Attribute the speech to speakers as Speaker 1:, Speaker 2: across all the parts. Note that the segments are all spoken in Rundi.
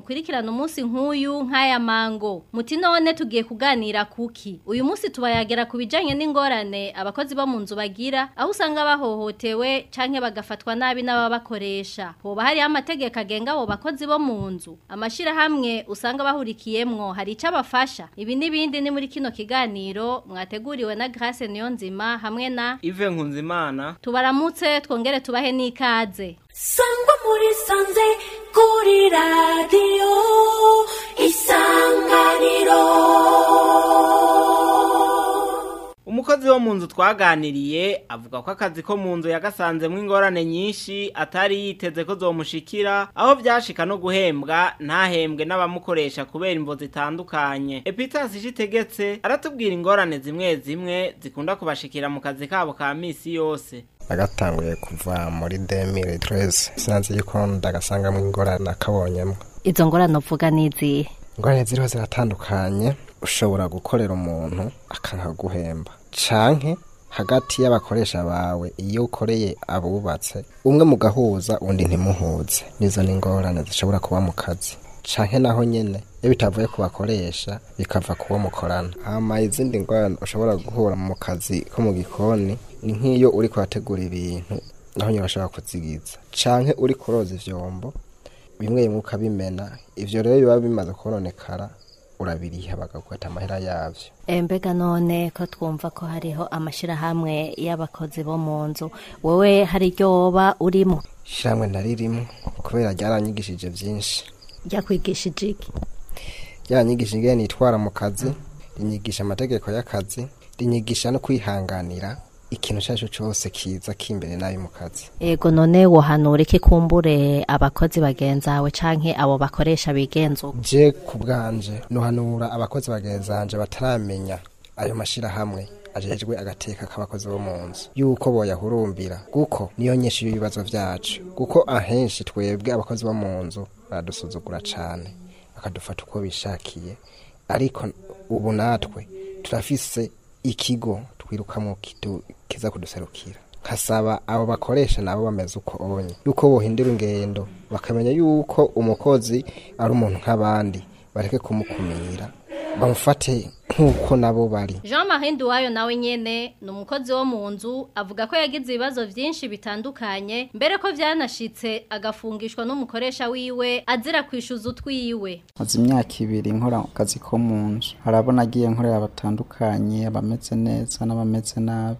Speaker 1: mukurikirana umunsi nk'uyu nk'aya mango muti none tugiye kuganira kuki uyu munsi tubayagera ku bijyanye n'ingorane abakozi bo mu nzu bagira aho usanga bahohotewe cyangwa bagafatwa nabi n'ababakoresha hoba hariho amategeko agenga abo bakozi bo mu nzu amashyirahamwe usanga bahurikiyemwo hari icyo abafasha ibi n'ibindi ni muri kino kiganiro mwateguriwe na grace niyo nzima hamwe na
Speaker 2: ive nkunzimana
Speaker 1: tubaramutse two twongere tubahe n'ikaze
Speaker 3: sangwa muri sanze kuri radiyo isanganiro
Speaker 2: umukozi wo mu nzu twaganiriye avuga ko akazi ko mu nzu yagasanzemo ingorane nyinshi atari yiteze ko zomushikira aho byashika no guhembwa ntahembwe n'abamukoresha kubera imvo zitandukanye Epitasi Shitegetse aratubwira ingorane zimwe zimwe zikunda kubashikira mu kazi kabo ka misi yose
Speaker 4: nagatanguye kuva muri demire tereze sinanze yuko ndagasangamo ingorane akabonyemo
Speaker 1: izo ngorane uvuga ni izihe
Speaker 4: ingorane ziriho ziratandukanye ushobora gukorera umuntu akanaguhemba canke hagati y'abakoresha bawe iyo ukoreye abubatse umwe mugahuza undi ntimuhuze nizo ni ingorane zishobora kuba mu kazi canke naho nyine iyo bitavuye ku bakoresha bikava kuwo mukorana hama izindi ngwara ushobora guhura mu kazi ko mu gikoni ni nk'iyo uri kuhategura ibintu naho nyene bashobora kuzigiza canke uri kuroza ivyombo bimwe bimwe ukabimena Ibyo rero biba bimaze kononekara urabiriha bagakata amahera yabyo.
Speaker 1: Eh, mbega none ko twumva ko hariho amashyirahamwe y'abakozi bo mu nzu wowe hari iryo woba urimo
Speaker 4: ishyirahamwe naririmo kubera ryaranyigishije byinshi
Speaker 1: ryakwigisha iki
Speaker 4: ryanyigisha ingene nitwara mu kazi rinyigisha amategeko y'akazi rinyigisha no kwihanganira ikintu cyacyo cyose kiza k'imbere nabi mu kazi
Speaker 1: yego none wohanura iki kumbure abakozi bagenzawe canke abo bakoresha bigenza
Speaker 4: je ku bwanje nuhanura abakozi bagenzanje bataramenya ayo mashira hamwe ajejwe agateka k'abakozi bo mu nzu yuko boyahurumbira kuko niyo nyinshi y'ibibazo byacu kuko ahenshi twebwe abakozi bo mu nzu baradusuzugura cyane bakadufata uko bishakiye ariko ubu natwe turafise ikigo twirukamo kiza kuduserukira nkasaba abo bakoresha nabo bameze uko onye yuko bohindura ingendo bakamenya yuko umukozi ari umuntu nk'abandi bareke kumukumira bamufate nk'uko nabo bari
Speaker 1: jean marie nduwayo nawe nyine ni umukozi wo mu nzu avuga ko yagize ibibazo byinshi bitandukanye mbere ko byanashitse agafungishwa n'umukoresha wiwe azira kwishyuza utwiwe
Speaker 5: Azi imyaka ibiri nkora akazi ko mu nzu Hari abo nagiye nkorera batandukanye abameze neza n'abameze nabi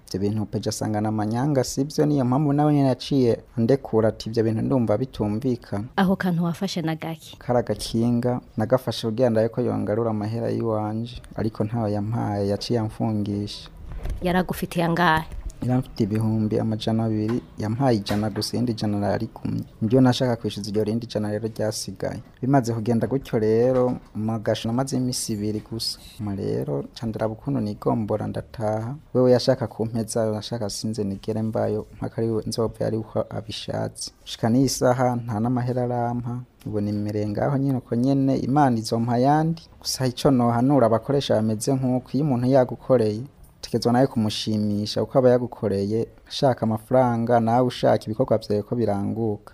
Speaker 5: ibyo bintu peja asanga na manyanga sibyo niyo mpamvu nawe nyene yaciye ndekura ati ibyo bintu ndumva bitumvikana
Speaker 1: aho kantu wafashe na
Speaker 5: gaki karagakinga nagafashe kugira ndaye ko yongarura amahera yiwanje ariko ntawe yampaye yaciye amfungisha
Speaker 1: yaragufitiye angahe
Speaker 5: yaramfitiye ibihumbi amajana abiri yampaye ijana gusa irindi jana rarikumye nibyo nashaka kwishyuza iryo rindi jana rero ryasigaye bimaze kugenda gutyo rero magasho namaze iminsi ibiri gusa rero candara bukuntu nigombora ndataha wewe yashaka kumpeza yashaka sinze nigere mbayo mpaka ari nzova yari uko abishatse shika n'iyi nta n'amahera arampa ubona imirenga aho nyine uko nyene imana izompa ayandi gusa icyo nohanura abakoresha bameze nk'uko iyo umuntu yagukoreye utekerezwa nawe kumushimisha kuko aba yagukoreye ashaka amafaranga nawe ushaka ibikorwa byawe ko biranguka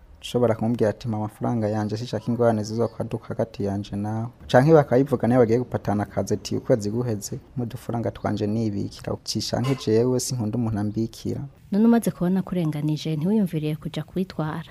Speaker 5: ushobora kumubwira ati amafaranga yanjye sishaka ingorane zizo kwaduka hagati yanjye nawe canke bakabivuga niyo bagiye gupatana akazi ati ukwezi guheze mudufaranga twanje nibikira ucisha nk'ejewe sinkunda umuntu ambikira
Speaker 1: none umaze kubona kurenganije ntiwiyumviriye kujya kwitwara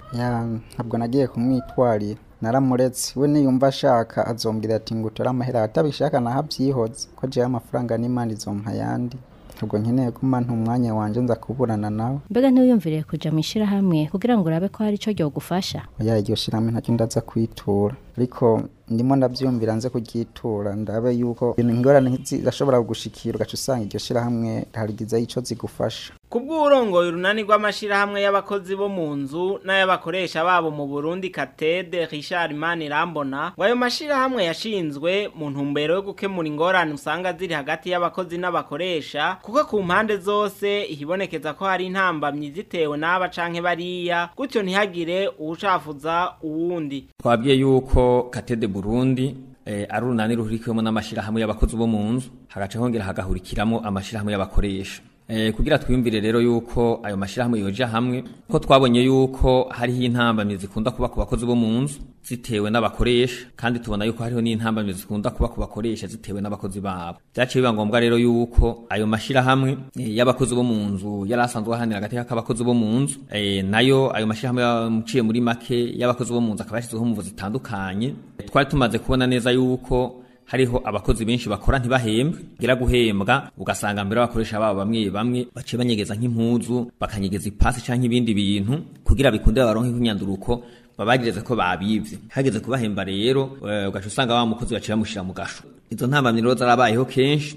Speaker 5: ntabwo nagiye kumwitwarira naramuretse we niyumva ashaka azombwira ati ngo utore amahera atabishaka naho abyihoze ko jewe amafaranga n'imana izompa yandi ntabwo nkeneye guma nta umwanya wanjye nza kuburana nawe
Speaker 1: mbega ntiwiyumvire kujya mu ishyirahamwe kugira ngo urabe ko hari icyo ryogufasha
Speaker 5: oya iryo shyirahamwe ntacyo ndaza kwitura ariko ndimo ndabyumvira nze kugitura ndabe yuko ingorane zidashobora gushikira ugaca usanga iryo shyirahamwe harigizeho icyo zigufasha
Speaker 2: bw'uburongoye urunani rw'amashyirahamwe y'abakozi bo mu nzu n'ay'abakoresha babo mu Burundi Katede Richard Rambona ngo ayo mashyirahamwe yashinzwe mu ntumbero yo gukemura ingorane usanga ziri hagati y'abakozi n'abakoresha kuko ku mpande zose ihibonekeza ko hari intambamyi zitewe n'aba canke bariya gutyo ntihagire uwucafuza uwundi
Speaker 6: twabwiye yuko Katede Burundi eh, ari urunani ruhurikiwemo n'amashyirahamwe y'abakozi bo mu nzu hagaca hongera hagahurikiramo amashyirahamwe y'abakoresha Eh, kugira twiyumvire rero yuko ayo mashyirahamwe yoja hamwe ko twabonye yuko hariho intambamyi zikunda kuba ku bakozi bo mu nzu zitewe n'abakoresha kandi tubona yuko hariho n'intambamyi zikunda kuba ku bakoresha zitewe n'abakozi babo byaciye biba ngombwa rero yuko ayo mashyirahamwe eh, y'abakozi bo mu nzu yari asanzwe ahanira agateka k'abakozi bo mu nzu eh, nayo ayo mashyirahamwe yamuciye muri make y'abakozi bo mu nzu akaba yashyizeho imvuvu zitandukanye twari tumaze kubona neza yuko hariho abakozi benshi bakora ntibahembwe gira guhembwa ugasanga mbere abakoresha babo bamwe bamwe bace banyegeza nk'impuzu bakanyegeza ipasi cyangwa ibindi bintu kugira bikunde baronke kunyanduruko babagireze ko babivye hageze kubahemba rero eh, ugaca usanga wa mukozi baciye bamushira mu gasho izo ntambamyi rero zarabayeho kenshi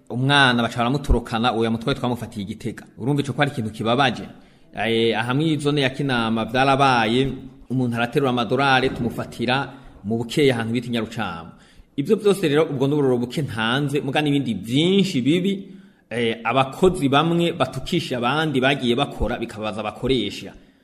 Speaker 6: umwana baca baramutorokana uwo yamutwaye twamufatiye igitega urumva ico ko ari ikintu kibabaje eh, ahamwe izone ya kinama byarabaye umuntu araterura amadorari tumufatira mu bukeye ahantu bita inyarucamu ibyo byose rero ubwo n'ubururu buke muga n'ibindi byinshi bibi eh, abakozi bamwe batukisha abandi bagiye bakora bikabaza abakoresha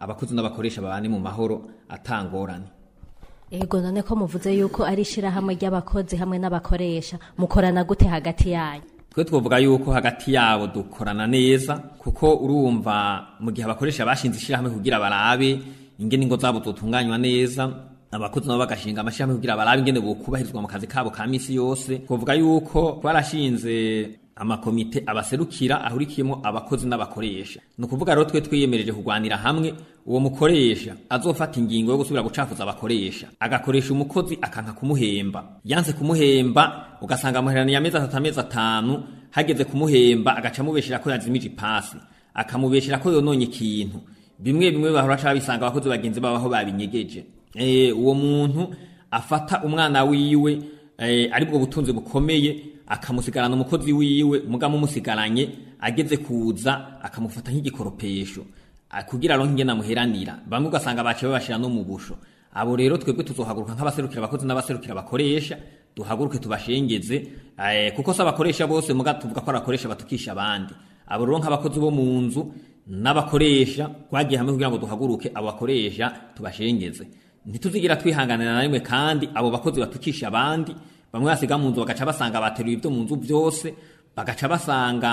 Speaker 6: abakozi n'abakoresha babane mu mahoro atangorane
Speaker 1: Ego none ko muvuze yuko ari ishirahamwe ry'abakozi hamwe n'abakoresha mukorana gute hagati yanyu
Speaker 6: twe twovuga yuko hagati yabo dukorana neza kuko urumva mu gihe abakoresha bashinze ishirahamwe kugira barabe ingene ingo zabo zotunganywa neza abakozi nabo bagashinga amashirahamwe kugira barabe ingene bokubahirizwa mu kazi kabo ka yose kuvuga yuko twarashinze amakomite abaserukira ahurikiyemo abakozi n'abakoresha ni ukuvuga rero twe twiyemereje kurwanira hamwe uwo mukoresha azofata ingingo yo gusubira gucafuza abakoresha agakoresha umukozi akanga kumuhemba yanze kumuhemba ugasanga amuheraniye amezi atatu amezi atanu hageze kumuhemba agaca amubeshera ko yazimije ipasi akamubeshera ko yononye ikintu bimwe bimwe bahora bisanga abakozi bagenzi babaho babinyegeje Eh, uwo muntu afata umwana wiwe eh, aribwo butunzi bukomeye akamusigarana umukozi wiwe mugabo umusigaranye ageze kuza akamufata nk'igikoropesho ah, kugira ngo njye namuheranira bamwe ugasanga baciye babashyira no mu busho abo rero twebwe tuzohaguruka nk'abaserukira abakozi n'abaserukira abakoresha duhaguruke tubashengeze eh, kuko si abakoresha bose muga tuvuga ko arakoresha batukisha abandi abo rero nk'abakozi bo mu nzu n'abakoresha twagiye hamwe kugira ngo duhaguruke abakoresha tubashengeze ntituzigera twihanganira na rimwe kandi abo bakozi batukisha abandi bamwe basiga mu nzu bagaca basanga bateruye ibyo mu nzu byose bagaca basanga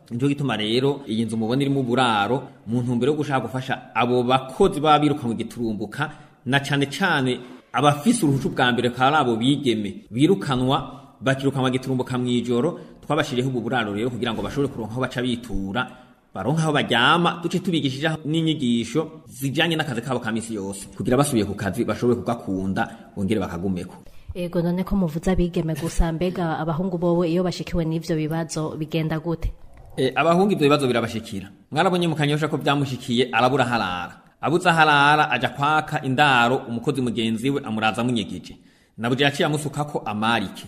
Speaker 6: nico gituma rero iyi nzu mubona irimo uburaro mu ntumbero yo gushaka gufasha abo bakozi baba birukanwe giturumbuka na cyane cyane abafise uruhusha bwa mbere kari abo bigeme birukanwa bakirukanywa giturumbukwa mu ijoro twabashiriyeho ubu buraro rero kugira ngo bashobore kuronka aho baca bitura baronka aho baryama duce tubigishije n'inyigisho zijyanye n'akazi kabo ka misi yose kugira basubiye ku kazi bashobore kugakunda bongere bakagumeko
Speaker 7: ego none ko muvuze abigeme gusa mbega abahungu bowe iyo bashikiwe n’ibyo bibazo bigenda gute
Speaker 6: e, abahungu ibyo bibazo birabashikira mwarabonye mu kanyosha ko vyamushikiye arabura harara abuze aharara ajya kwaka indaro umukozi mugenzi we amuraza munyegeje nabuje amusuka ko amarike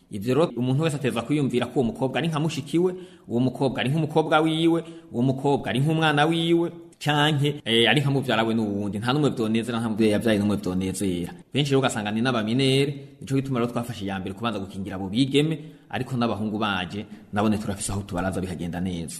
Speaker 6: ivyo rero umuntu wese ateza kwiyumvira ko uwo mukobwa ari nka mushikiwe uwo mukobwa ari nk'umukobwa wiwe uwo mukobwa ari nk'umwana wiwe cyanke eh, ari nka mubyara n'uwundi nta n'umwe bitonezera nta mubyeyi yabyaye n'umwe bitonezera benshi rero ugasanga ni n'abaminere nicyo gituma rero twafashe iya mbere kubanza gukingira abo bigeme ariko n'abahungu baje nabone turafise aho tubaraza bihagenda neza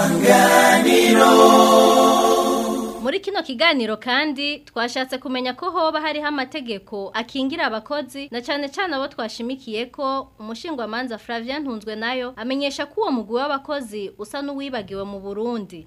Speaker 8: isanganiro
Speaker 7: muri kino kiganiro kandi twashatse kumenya ko hoba hariho amategeko akingira abakozi na cyane cyane abo twashimikiye ko umushingwamanza Flavien ntunzwe nayo amenyesha ko uwo mugwi w'abakozi usa n'uwibagiwe mu Burundi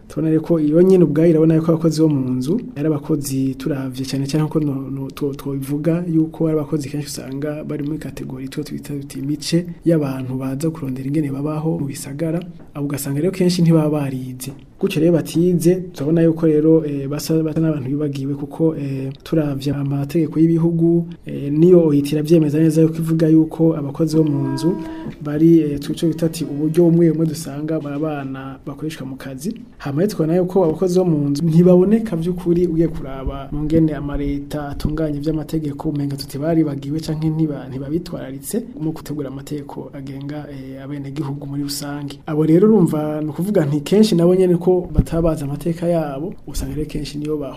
Speaker 9: tubona reko iyo nyine ubwayo irabona ko abakozi bo mu nzu ari abakozi turavye cyane cyane nkuko twobivuga yuko ari abakozi kenshi usanga bari muri kategori tuba twita tuti imice y'abantu baza kurondera ingene babaho mu bisagara abo ugasanga rero kenshi ntibaba barize
Speaker 7: gutyo batize turabona yuko rero eh, basa n'abantu bibagiwe kuko eh, turavye amategeko y'ibihugu eh, niyo uhitira byemeza neza yuko ivuga yuko abakozi bo mu nzu bari tuco bitati uburyo bumwe bumwe dusanga barabana bakoreshwa mu kazi hama tukabona yuko abakozi bo mu nzu ntibaboneka by'ukuri ugiye kuraba mu ngene amareta atunganye by'amategeko umenga tuti bari bagiwe cyangwa canke ntibabitwararitse mu gutegura amategeko agenga abenegihugu muri rusange abo rero urumva ni ukuvuga nti kenshi nabo nyene ko kuko bataba amateka yabo usanga rero kenshi niyo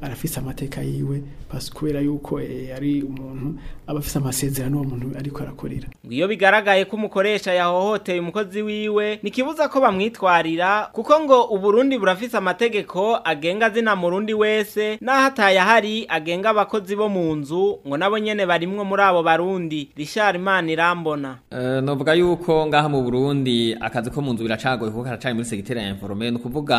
Speaker 7: arafise amateka yiwe basi yuko eh, ari umuntu aba amasezerano uwo muntu ariko arakorera
Speaker 2: iyo bigaragaye ko umukoresha yahohoteye umukozi wiwe ntikibuza ko bamwitwarira kuko ngo uburundi burafise amategeko agenga zina murundi wese naho ataye ahari agenga abakozi bo mu nzu ngo nabo nyene barimwo muri abo barundi Richard Imana irambona
Speaker 6: eh, novuga yuko ngaha mu Burundi akazi ko mu nzu biracagoye kuko karacari muri segitera ya informel no kuvuga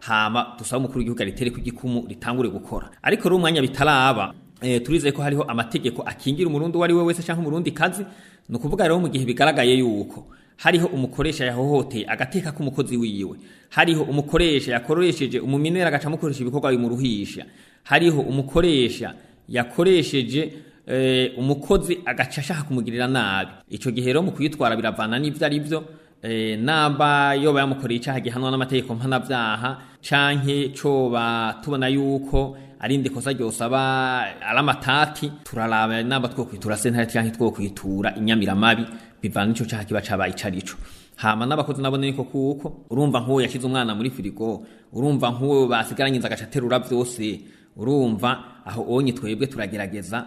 Speaker 6: hama dusaba umukuru w'igihugu aritereko igikumu ritangure gukora ariko rero umwanya bitaraba e, eh, turize ko hariho amategeko akingira umurundi uwo ari we wese cyangwa umurundi kazi ni ukuvuga rero mu gihe bigaragaye yuko hariho umukoresha yahohoteye agateka k'umukozi wiwe hariho umukoresha yakoresheje umuminera agaca amukoresha ibikorwa bimuruhisha hariho umukoresha yakoresheje eh, umukozi agaca ashaka kumugirira nabi icyo gihe rero mu kuyitwara biravana n'ibyo ari byo eh, namba yoba yamukoreye icyaha gihanwa n'amategeko mpanabyaha canke coba tubona yuko arindi kosa ryose aba ari amatati turaraba namba twokwitura sentare canke twokwitura inyamiramabi bivana n'icyo cyaha kiba cyabaye icyo hama n'abakozi nabo niko kuko urumva nk'uwo yashyize umwana muri firigo urumva nk'uwo basigaranye inzu byose urumva aho onye twebwe turagerageza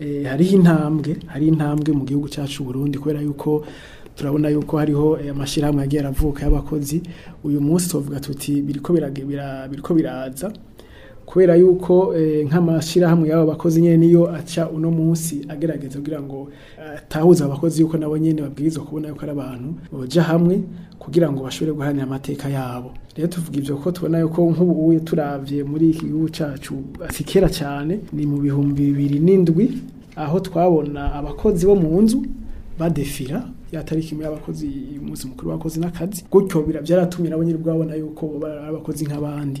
Speaker 7: eh, hariho intambwe hari intambwe mu gihugu cyacu Burundi kubera yuko turabona yuko hariho eh, amashyirahamwe yagiye aravuka y'abakozi uyu munsi tuvuga tuti biriko biraza kubera yuko eh, nk'amashyirahamwe y'abo bakozi nyine niyo aca uno munsi agerageza kugira ngo eh, atahuza abakozi yuko nabo nyine babwirizwa kubona yuko ari abantu bajya hamwe kugira ngo bashobore guharanira amateka yabo rero tuvuga ibyo ko tubona yuko nk'ubu turavye muri iki gihugu cacu asikera cyane ni mu bihumbi bibiri n'indwi aho twabona abakozi bo mu nzu badefira ya tariki y'abakozi umunsi mukuru w’akoze n'akazi gutyo byaratumye nabo nyiri ubwabona yuko abakozi nk'abandi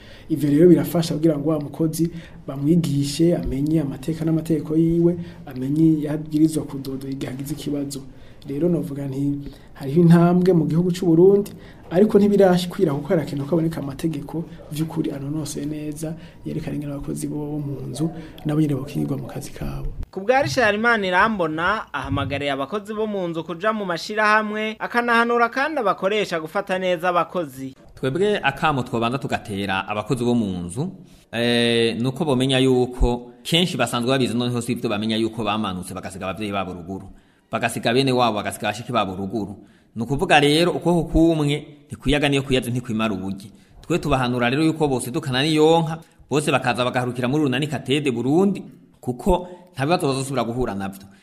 Speaker 7: ivyo rero birafasha kugira ngo wa mukozi bamwigishe amenye amateka n'amateko yiwe amenye yabwirizwa kudodo igihe agize ikibazo rero navuga nti hariho intambwe mu gihugu cy'u Burundi ariko ntibirashikira kuko harakenewe ko amategeko by'ukuri anonose neza yerekana ingano abakozi bo mu nzu nabo nyine bakingirwa mu kazi kabo
Speaker 2: ku bwa Risharimana irambona ahamagariye abakozi bo mu nzu kuja mu mashirahamwe akanahanura kandi abakoresha gufata neza abakozi
Speaker 6: twebwe akamo twobanza tugatera abakozi bo mu nzu eh, ni uko bamenya yuko kenshi basanzwe babizi noneho si ibyo bamenya yuko bamanutse bagasiga ababyeyi babo ruguru bagasiga bene wabo bagasiga bashiki babo ruguru ni ukuvuga rero ukuboko kumwe ntikwiyaga niyo kuyaza ntikwimara ubugi. twe tubahanura rero yuko bose dukana niyonka bose bakaza bagaharukira muri runani katede Burundi kuko nta bibazo bazosubira guhura navyo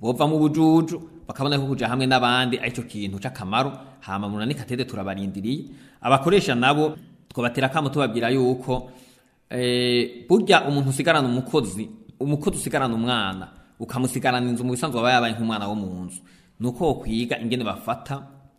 Speaker 6: bovamo ubujuju bakabona ko kuja hamwe n'abandi aricyo kintu cyakamaro hama munani katede turabarindiriye abakoresha nabo twabatera akamo tubabwira yuko e, burya umuntu usigarana umukozi umukozi usigarana umwana ukamusigarana inzu mu bisanzwe aba yabaye nk'umwana wo mu nzu nuko kwiga ingene bafata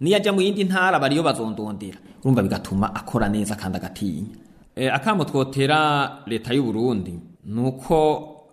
Speaker 6: niyo aja mu yindi ntara bariyo bazondondera urumva bigatuma akora neza kandi agatinya Eh, akamo twotera leta y'u Burundi uko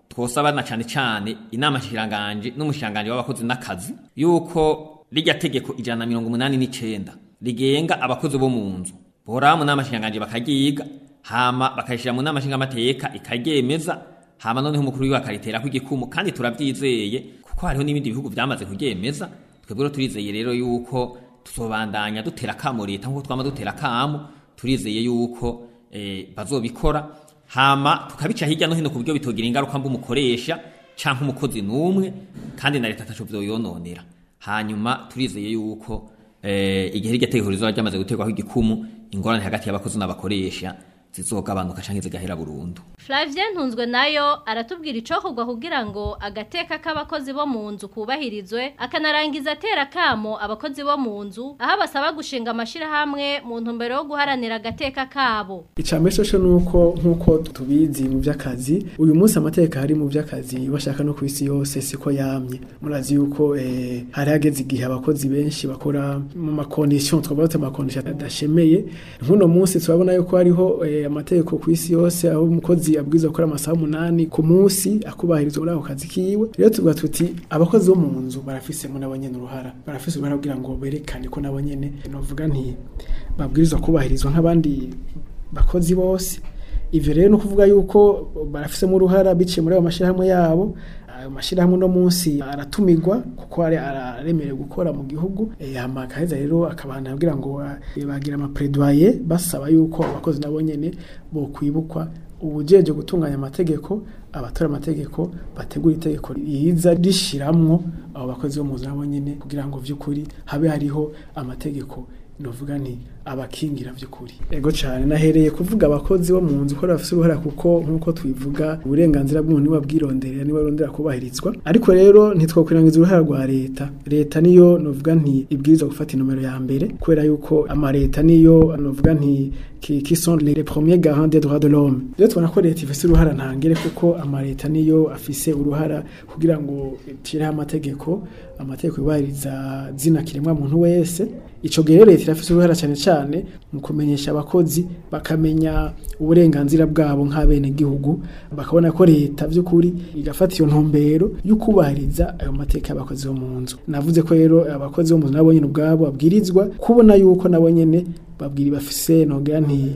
Speaker 6: twosaba na cyane cyane inama shiranganje n'umushiranganje w'abakozi n'akazi yuko rijya tegeko ijana mirongo umunani n'icyenda rigenga abakozi bo mu nzu bora mu nama shiranganje bakagiga hama bakayishyira mu nama nshingamateka ikaryemeza hama noneho umukuru w'iwe akariterako igikumu kandi turabyizeye kuko hariho n'ibindi bihugu byamaze kuryemeza twebwe rero turizeye rero yuko tuzobandanya dutera akamo leta nk'uko twama dutera akamo turizeye yuko E, bazobikora hama tukabica hirya no hino ku buryo bitogira ingaruka mbi umukoresha cyangwa umukozi n'umwe kandi na leta atacu yononera hanyuma turizeye yuko e, igihe hirya tegeko rizaba ryamaze guterwaho igikumu ingorane hagati y'abakozi n'abakoresha zizogabanuka cyangwa zigahera burundu
Speaker 1: Flavien ntunzwe nayo aratubwira kugwa kugira ngo agateka k'abakozi bo mu nzu kubahirizwe akanarangiza atera kamo abakozi bo mu nzu aho basaba gushinga amashirahamwe mu ntumbero yo guharanira agateka kabo
Speaker 7: icamesesho nuko nkuko tubizi mu by'akazi uyu munsi amateka hari mu by'akazi bashaka no kwisi yose siko yamye murazi yuko eh, hari hageze igihe abakozi benshi bakora mu ma condition twavuze adashemeye nkuno munsi turabona yuko hariho eh, amategeko ku isi yose aho umukozi abwirizwa gukora amasaha umunani ku munsi akubahirizwa muri ako kazi kiwe rero tuvuga tuti abakozi bo mu nzu barafisemo n'abanyene uruhara barafise uruhara kugira ngo berekane ko nabo nyene novuga nti babwirizwa kubahirizwa nk'abandi bakozi bose ivyo rero no kuvuga yuko barafisemo uruhara biciye muri ayo mashirahamwe yabo ayo mashyirahamwe no munsi aratumirwa kuko ari araremerewe gukora mu gihugu yamakaheza eh, rero akabana abwira ngo eh, bagira amapredoyer basaba yuko abakozi nabo nyene bo kwibukwa ubujeje gutunganya amategeko abatora amategeko bategura itegeko yiza rishiramwo abo bakozi bo muzi nabo nyene kugira ngo by’ukuri habe hariho amategeko novuga nti abakingira by'ukuri ego cyane nahereye kuvuga abakozi bo mu nzu ko bafite uruhara kuko nk'uko twivuga uburenganzira bw'umuntu niba bwironderera niba arondera kubahiritswa ariko rero ntitwakwirangiza uruhara rwa leta leta niyo nuvuga nti ibwiriza gufata inomero ya mbere kubera yuko amareta niyo nuvuga nti Kikison sont les premiers garants des de l'homme rero tubona ko leta ifite uruhara ntangere kuko amareta niyo afise uruhara kugira ngo icireho amategeko amategeko yubahiriza zina kiremwa muntu wese ico gihe leta irafite uruhara cyane cyane cyane mu kumenyesha abakozi bakamenya uburenganzira bwabo nk'abenegihugu bakabona ko leta by'ukuri igafata iyo ntumbero yo kubahiriza ayo mateka y'abakozi bo mu nzu navuze ko rero abakozi bo mu nzu nabo nyine ubwabo babwirizwa kubona yuko nabo nyine babwira bafise nogera nti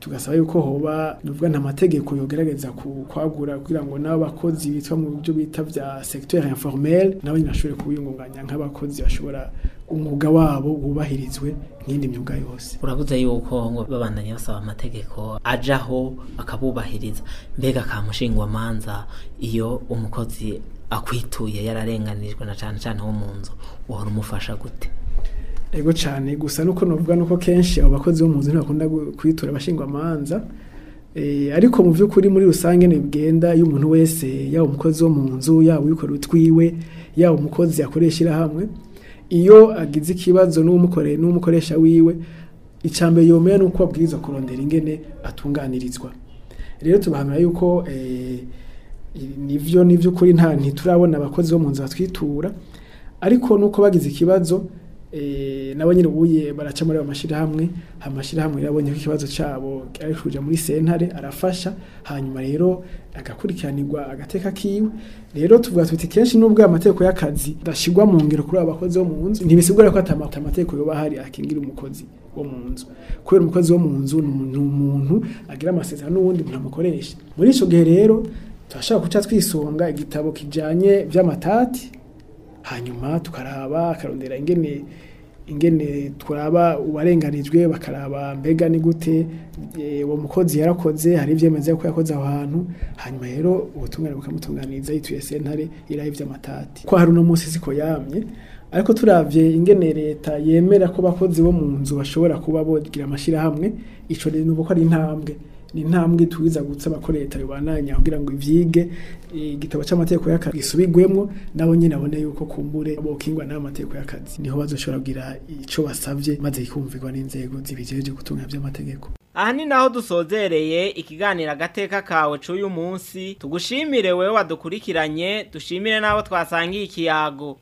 Speaker 7: tugasaba yuko hoba nuvuga nta mategeko yogerageza kwagura kugira ngo nabo bakozi bitwa mu byo bita bya secteur informel nabo nyashobore kubiyungunganya nk'abakozi bashobora umwuga wabo wubahirizwe nk'indi myuga yose
Speaker 10: urabuze yuko ngo babandanya basaba amategeko ajaho akabubahiriza mbega kamushingwa manza iyo umukozi akwituye yararenganijwe na cyane cyane wo mu nzu wahora umufasha gute
Speaker 7: ego cyane gusa nuko navuga nuko kenshi abo bakozi bo mu nzu ntibakunda kwitura abashingwamanza eh, ariko mu by'ukuri muri rusange ntibigenda iyo umuntu wese yaba umukozi wo mu nzu yaba uwikorera utwiwe yaba umukozi yakoresha hamwe iyo agize ikibazo n'umukoreye n'umukoresha wiwe icambere yomera ni uko abwiriza kurondera ingene atunganirizwa rero tubahamya yuko eh, nivyo ni vy'ukuri nta ntiturabona abakozi bo mu nzu batwitura ariko nuko bagize ikibazo eh, nabo nyine ubuye baraca muri amashyirahamwe amashyirahamwe yabonye ikibazo cyabo ari kuja muri sentare arafasha hanyuma rero agakurikiranirwa agateka kiwe rero tuvuga tuti kenshi n'ubwo amategeko y'akazi dashigwa mu ngiro kuri abakozi bo mu nzu ntibisigura ko atamategeko yo bahari akingira umukozi wo mu nzu kubera umukozi wo mu nzu ni umuntu agira amasezerano n’ubundi muntu muri ico gihe rero turashaka guca twisunga igitabo kijyanye by'amatati hanyuma tukaraba akarondera ingene ingene turaba uwarenganijwe bakaraba mbega ni gute eh, uwo mukozi yarakoze hari ibyemeza ko yakoze aho hantu hanyuma rero ubutungane bukamutunganiza yituye sentare iraha iby'amatati ko hari uno munsi siko yamye ariko turabye ingene leta yemera ko bakozi bo mu nzu bashobora kuba bogira amashirahamwe ico rero nuko ari intambwe ni intambwe twiza gutsaba ko leta yobandanya kugira ngo ibyige eh, igitabo cy'amategeko y'akazi gisubigwemo nabo nyene abone yuko kumbure abo kingwa n'amategeko y'akazi niho bazoshobora kugira ico basavye maze ikumvirwa n'inzego zibijeje gutunga by'amategeko
Speaker 2: Aha ni naho dusozereye ikiganiro agateka kawe c'uyu munsi tugushimire wewe wadukurikiranye dushimire nabo twasangiye ikiyago